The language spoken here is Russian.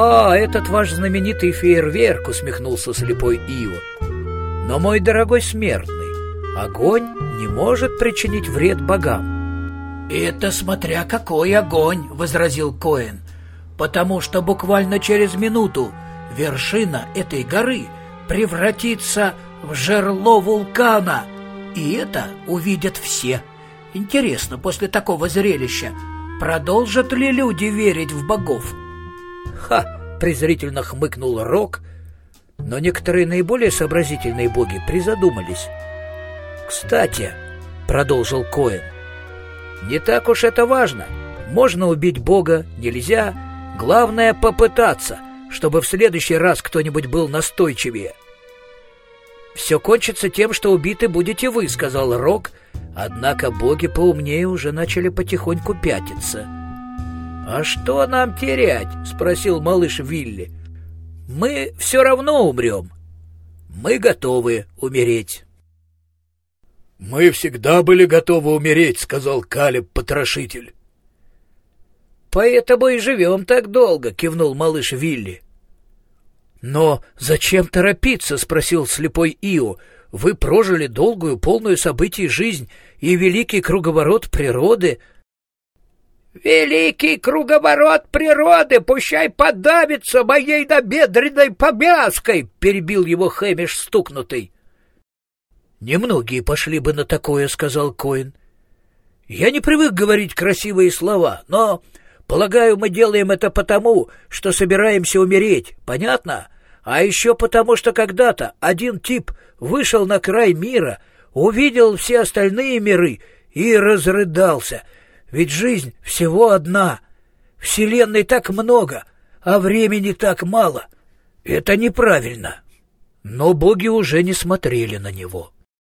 «А, этот ваш знаменитый фейерверк!» — усмехнулся слепой Ио. «Но, мой дорогой смертный, огонь не может причинить вред богам». «Это смотря какой огонь!» — возразил Коэн. «Потому что буквально через минуту вершина этой горы превратится в жерло вулкана, и это увидят все. Интересно, после такого зрелища продолжат ли люди верить в богов?» «Ха!» — презрительно хмыкнул Рок, но некоторые наиболее сообразительные боги призадумались. «Кстати», — продолжил Коэн, — «не так уж это важно. Можно убить бога, нельзя. Главное — попытаться, чтобы в следующий раз кто-нибудь был настойчивее». «Все кончится тем, что убиты будете вы», — сказал Рок, однако боги поумнее уже начали потихоньку пятиться. «А что нам терять?» — спросил малыш Вилли. «Мы все равно умрем. Мы готовы умереть». «Мы всегда были готовы умереть», — сказал Калеб-потрошитель. «Поэтому и живем так долго», — кивнул малыш Вилли. «Но зачем торопиться?» — спросил слепой Ио. «Вы прожили долгую, полную событий жизнь и великий круговорот природы...» «Великий круговорот природы, пущай подавится моей набедренной повязкой!» — перебил его Хэмиш стукнутый. «Немногие пошли бы на такое», — сказал Коин. «Я не привык говорить красивые слова, но, полагаю, мы делаем это потому, что собираемся умереть, понятно? А еще потому, что когда-то один тип вышел на край мира, увидел все остальные миры и разрыдался — ведь жизнь всего одна. Вселенной так много, а времени так мало. Это неправильно. Но боги уже не смотрели на него.